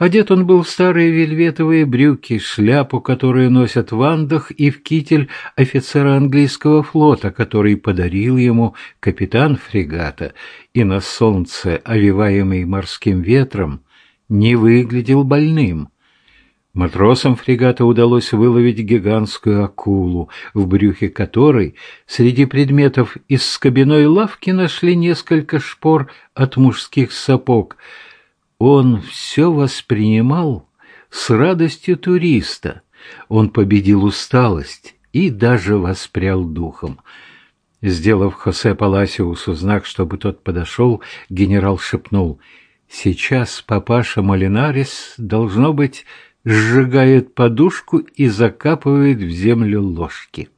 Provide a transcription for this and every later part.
Одет он был в старые вельветовые брюки, шляпу, которую носят в Андах, и в китель офицера английского флота, который подарил ему капитан фрегата, и на солнце, овиваемый морским ветром, не выглядел больным. Матросам фрегата удалось выловить гигантскую акулу, в брюхе которой среди предметов из скобяной лавки нашли несколько шпор от мужских сапог. Он все воспринимал с радостью туриста. Он победил усталость и даже воспрял духом. Сделав Хосе Паласиусу знак, чтобы тот подошел, генерал шепнул, «Сейчас папаша Малинарис, должно быть, сжигает подушку и закапывает в землю ложки.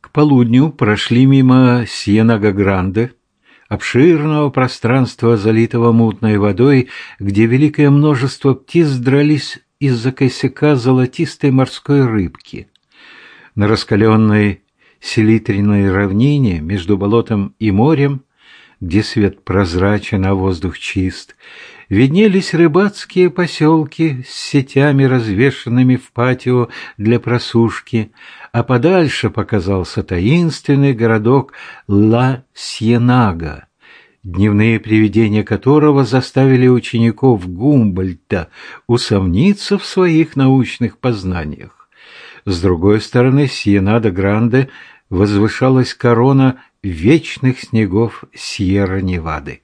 К полудню прошли мимо Сьенага-Гранде, обширного пространства, залитого мутной водой, где великое множество птиц дрались из-за косяка золотистой морской рыбки. На раскаленной селитренной равнине между болотом и морем, где свет прозрачен, а воздух чист, виднелись рыбацкие поселки с сетями, развешанными в патио для просушки, а подальше показался таинственный городок Ла-Сьенага, дневные привидения которого заставили учеников Гумбольта усомниться в своих научных познаниях. С другой стороны Сьенада-Гранде возвышалась корона вечных снегов Сьерра-Невады.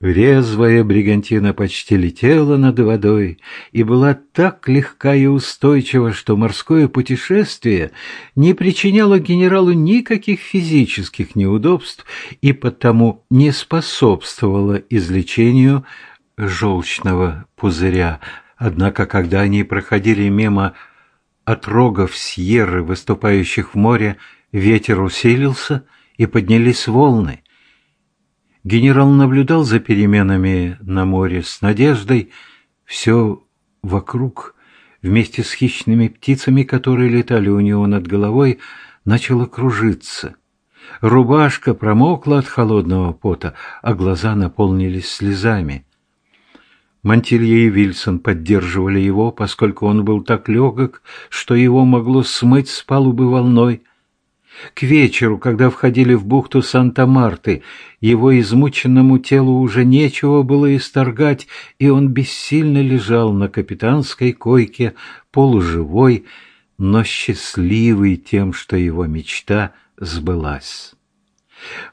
Резвая бригантина почти летела над водой и была так легка и устойчива, что морское путешествие не причиняло генералу никаких физических неудобств и потому не способствовало излечению желчного пузыря. Однако, когда они проходили мимо отрогов Сьерры, выступающих в море, ветер усилился и поднялись волны. Генерал наблюдал за переменами на море с надеждой. Все вокруг, вместе с хищными птицами, которые летали у него над головой, начало кружиться. Рубашка промокла от холодного пота, а глаза наполнились слезами. Мантилье и Вильсон поддерживали его, поскольку он был так легок, что его могло смыть с палубы волной – к вечеру, когда входили в бухту Санта-Марты, его измученному телу уже нечего было исторгать, и он бессильно лежал на капитанской койке, полуживой, но счастливый тем, что его мечта сбылась.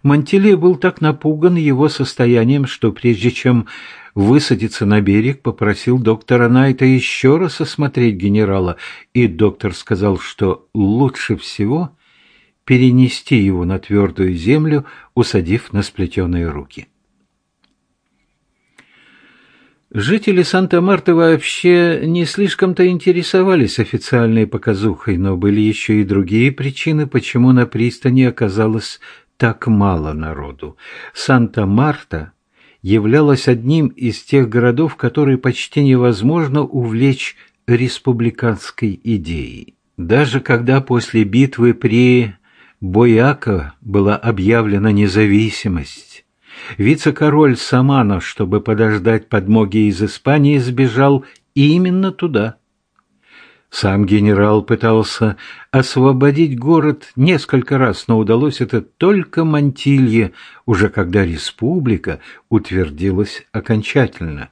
Монтеле был так напуган его состоянием, что прежде чем высадиться на берег, попросил доктора Найта еще раз осмотреть генерала, и доктор сказал, что лучше всего перенести его на твердую землю, усадив на сплетенные руки. Жители Санта-Марта вообще не слишком-то интересовались официальной показухой, но были еще и другие причины, почему на пристани оказалось так мало народу. Санта-Марта являлась одним из тех городов, которые почти невозможно увлечь республиканской идеей. Даже когда после битвы при Бояка была объявлена независимость. Вице-король Самана, чтобы подождать подмоги из Испании, сбежал именно туда. Сам генерал пытался освободить город несколько раз, но удалось это только Мантилье, уже когда республика утвердилась окончательно.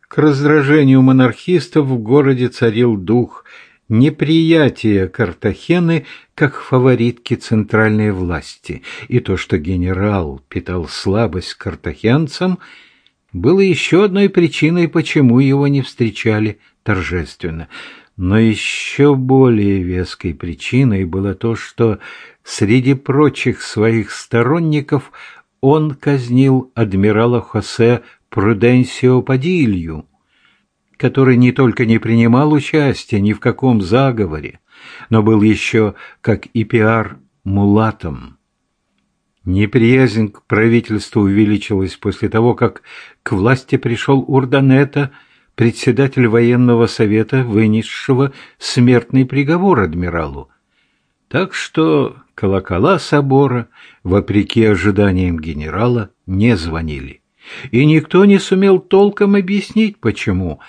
К раздражению монархистов в городе царил дух неприятие Картахены как фаворитки центральной власти, и то, что генерал питал слабость к картахенцам, было еще одной причиной, почему его не встречали торжественно. Но еще более веской причиной было то, что среди прочих своих сторонников он казнил адмирала Хосе Пруденсио Падилью, который не только не принимал участия ни в каком заговоре, но был еще, как и пиар, мулатом. Неприязнь к правительству увеличилась после того, как к власти пришел Урданета, председатель военного совета, вынесшего смертный приговор адмиралу. Так что колокола собора, вопреки ожиданиям генерала, не звонили. и никто не сумел толком объяснить, почему,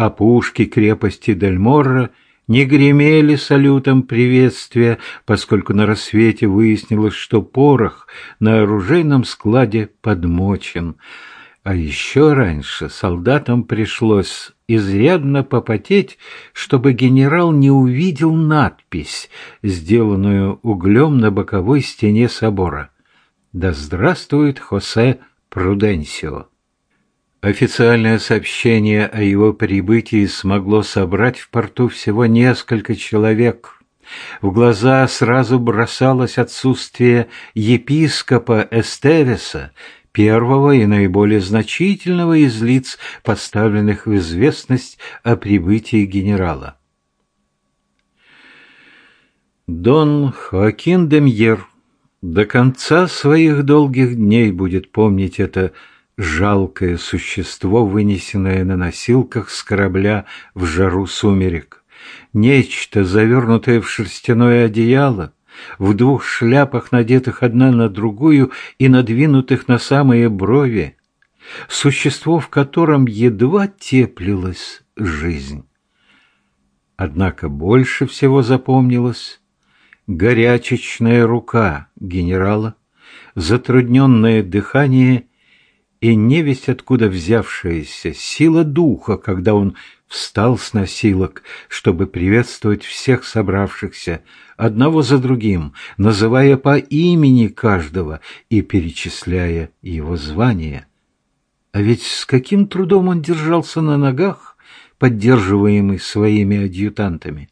а пушки крепости Дельморра не гремели салютом приветствия, поскольку на рассвете выяснилось, что порох на оружейном складе подмочен. А еще раньше солдатам пришлось изрядно попотеть, чтобы генерал не увидел надпись, сделанную углем на боковой стене собора. «Да здравствует Хосе Пруденсио!» Официальное сообщение о его прибытии смогло собрать в порту всего несколько человек. В глаза сразу бросалось отсутствие епископа Эстевеса, первого и наиболее значительного из лиц, поставленных в известность о прибытии генерала. Дон Хоакин де Мьер до конца своих долгих дней будет помнить это жалкое существо, вынесенное на носилках с корабля в жару сумерек. Нечто, завернутое в шерстяное одеяло, в двух шляпах, надетых одна на другую и надвинутых на самые брови, существо, в котором едва теплилась жизнь. Однако больше всего запомнилась горячечная рука генерала, затрудненное дыхание и невесть откуда взявшаяся сила духа, когда он встал с носилок, чтобы приветствовать всех собравшихся, одного за другим, называя по имени каждого и перечисляя его звание. А ведь с каким трудом он держался на ногах, поддерживаемый своими адъютантами.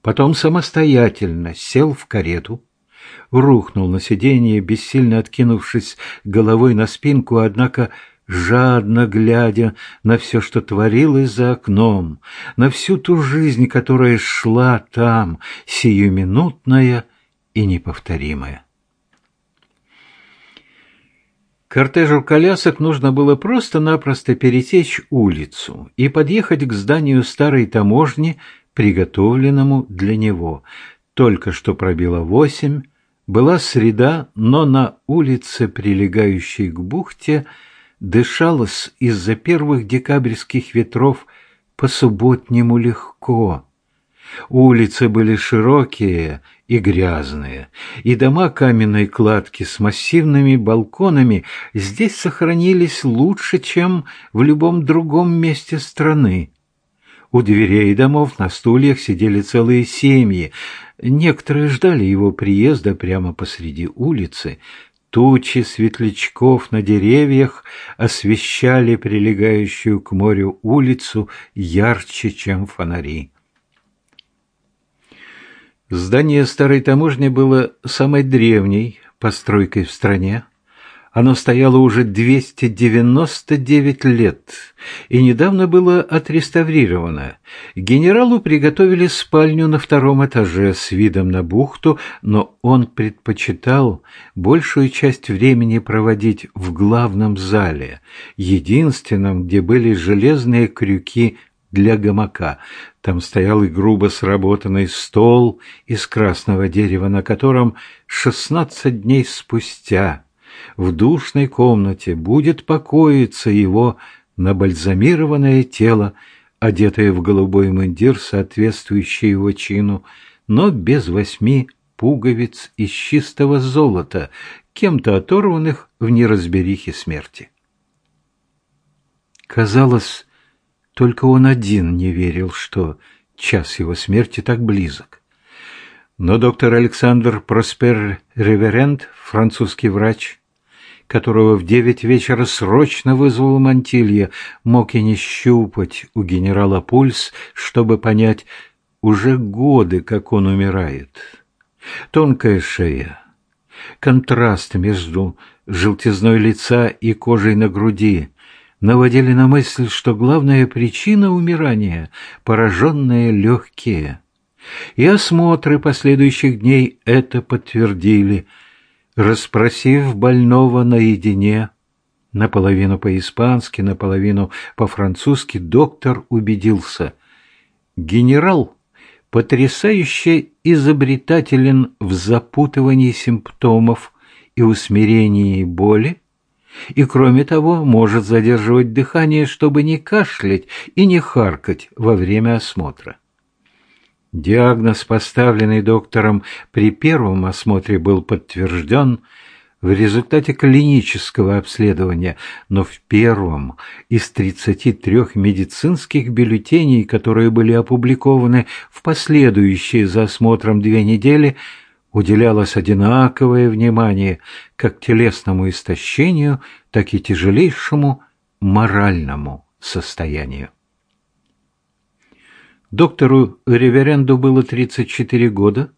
Потом самостоятельно сел в карету, рухнул на сиденье, бессильно откинувшись головой на спинку, однако жадно глядя на все, что творилось за окном, на всю ту жизнь, которая шла там, сиюминутная и неповторимая. Кортежу колясок нужно было просто-напросто пересечь улицу и подъехать к зданию старой таможни, приготовленному для него. Только что пробило восемь, была среда, но на улице, прилегающей к бухте, дышалось из-за первых декабрьских ветров по-субботнему легко. Улицы были широкие и грязные, и дома каменной кладки с массивными балконами здесь сохранились лучше, чем в любом другом месте страны. У дверей домов на стульях сидели целые семьи, Некоторые ждали его приезда прямо посреди улицы. Тучи светлячков на деревьях освещали прилегающую к морю улицу ярче, чем фонари. Здание старой таможни было самой древней постройкой в стране. Оно стояло уже 299 лет и недавно было отреставрировано. Генералу приготовили спальню на втором этаже с видом на бухту, но он предпочитал большую часть времени проводить в главном зале, единственном, где были железные крюки для гамака. Там стоял и грубо сработанный стол из красного дерева, на котором шестнадцать дней спустя в душной комнате будет покоиться его набальзамированное тело, одетое в голубой мундир, соответствующий его чину, но без восьми пуговиц из чистого золота, кем-то оторванных в неразберихе смерти. Казалось, только он один не верил, что час его смерти так близок. Но доктор Александр Проспер Реверент, французский врач, которого в девять вечера срочно вызвал Мантилья, мог и не щупать у генерала пульс, чтобы понять, уже годы, как он умирает. Тонкая шея, контраст между желтизной лица и кожей на груди наводили на мысль, что главная причина умирания – пораженные легкие. И осмотры последующих дней это подтвердили – Расспросив больного наедине, наполовину по-испански, наполовину по-французски, доктор убедился. Генерал потрясающе изобретателен в запутывании симптомов и усмирении боли, и, кроме того, может задерживать дыхание, чтобы не кашлять и не харкать во время осмотра. Диагноз, поставленный доктором при первом осмотре, был подтвержден в результате клинического обследования, но в первом из 33 медицинских бюллетеней, которые были опубликованы в последующие за осмотром две недели, уделялось одинаковое внимание как телесному истощению, так и тяжелейшему моральному состоянию. Доктору Реверенду было 34 года.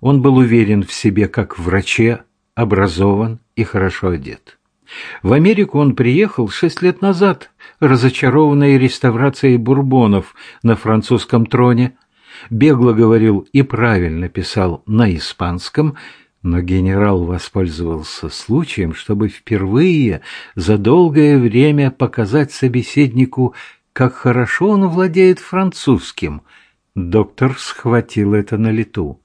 Он был уверен в себе как враче, образован и хорошо одет. В Америку он приехал шесть лет назад, разочарованный реставрацией бурбонов на французском троне, бегло говорил и правильно писал на испанском, но генерал воспользовался случаем, чтобы впервые за долгое время показать собеседнику как хорошо он владеет французским. Доктор схватил это на лету.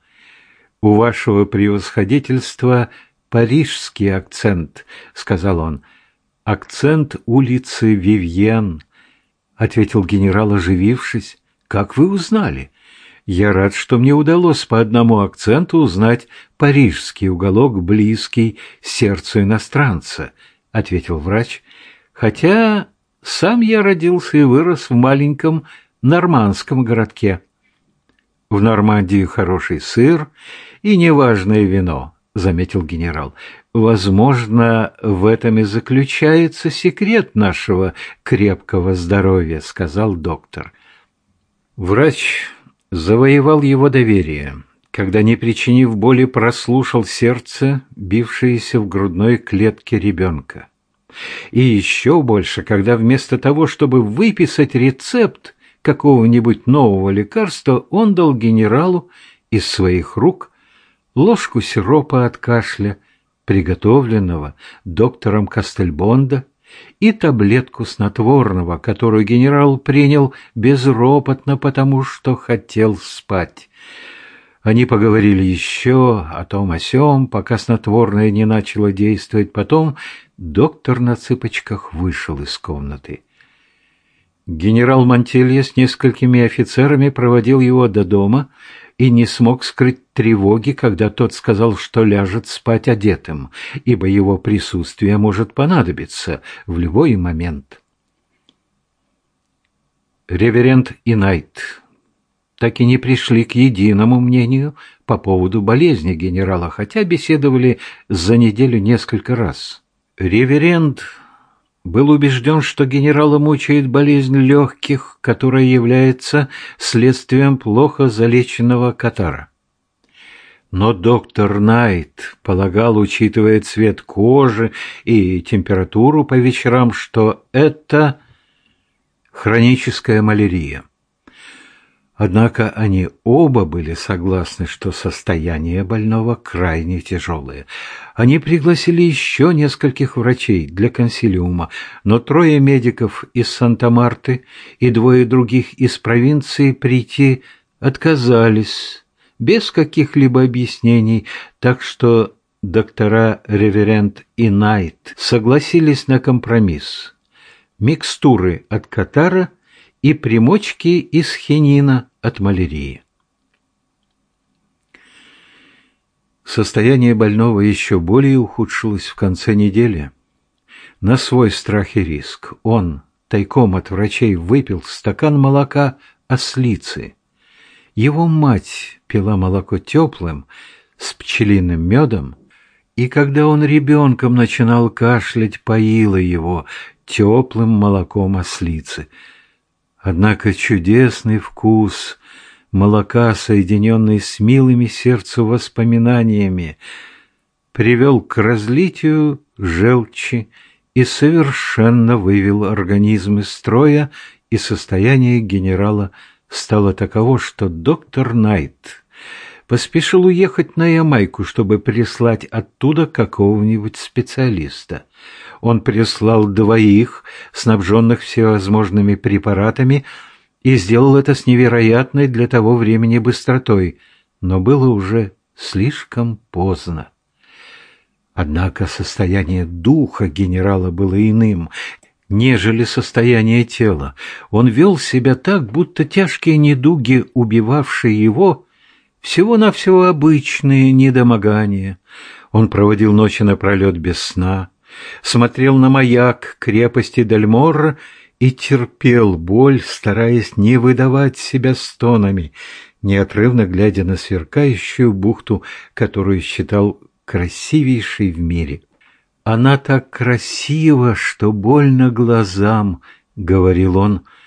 «У вашего превосходительства парижский акцент», — сказал он. «Акцент улицы Вивьен», — ответил генерал, оживившись. «Как вы узнали?» «Я рад, что мне удалось по одному акценту узнать парижский уголок, близкий сердцу иностранца», — ответил врач. «Хотя сам я родился и вырос в маленьком нормандском городке. В Нормандии хороший сыр и неважное вино, заметил генерал. Возможно, в этом и заключается секрет нашего крепкого здоровья, сказал доктор. Врач завоевал его доверие, когда, не причинив боли, прослушал сердце, бившееся в грудной клетке ребенка. И еще больше, когда вместо того, чтобы выписать рецепт какого-нибудь нового лекарства, он дал генералу из своих рук ложку сиропа от кашля, приготовленного доктором Кастельбонда, и таблетку снотворного, которую генерал принял безропотно, потому что хотел спать. Они поговорили еще о том о сём, пока снотворное не начало действовать. Потом доктор на цыпочках вышел из комнаты. Генерал Монтелье с несколькими офицерами проводил его до дома и не смог скрыть тревоги, когда тот сказал, что ляжет спать одетым, ибо его присутствие может понадобиться в любой момент. Реверент Инайт так и не пришли к единому мнению по поводу болезни генерала, хотя беседовали за неделю несколько раз. Реверент был убежден, что генерала мучает болезнь легких, которая является следствием плохо залеченного катара. Но доктор Найт полагал, учитывая цвет кожи и температуру по вечерам, что это хроническая малярия. Однако они оба были согласны, что состояние больного крайне тяжелое. Они пригласили еще нескольких врачей для консилиума, но трое медиков из Санта-Марты и двое других из провинции прийти отказались без каких-либо объяснений, так что доктора Реверент и Найт согласились на компромисс. Микстуры от катара и примочки из хинина от малярии. Состояние больного еще более ухудшилось в конце недели. На свой страх и риск он тайком от врачей выпил стакан молока ослицы. Его мать пила молоко теплым, с пчелиным медом, и когда он ребенком начинал кашлять, поила его теплым молоком ослицы – Однако чудесный вкус молока, соединенный с милыми сердцу воспоминаниями, привел к разлитию желчи и совершенно вывел организм из строя, и состояние генерала стало таково, что доктор Найт поспешил уехать на Ямайку, чтобы прислать оттуда какого-нибудь специалиста. Он прислал двоих, снабженных всевозможными препаратами, и сделал это с невероятной для того времени быстротой, но было уже слишком поздно. Однако состояние духа генерала было иным, нежели состояние тела. Он вел себя так, будто тяжкие недуги, убивавшие его, всего-навсего обычные недомогания. Он проводил ночи напролет без сна, смотрел на маяк крепости Дельморра и терпел боль, стараясь не выдавать себя стонами, неотрывно глядя на сверкающую бухту, которую считал красивейшей в мире. «Она так красива, что больно глазам», — говорил он, —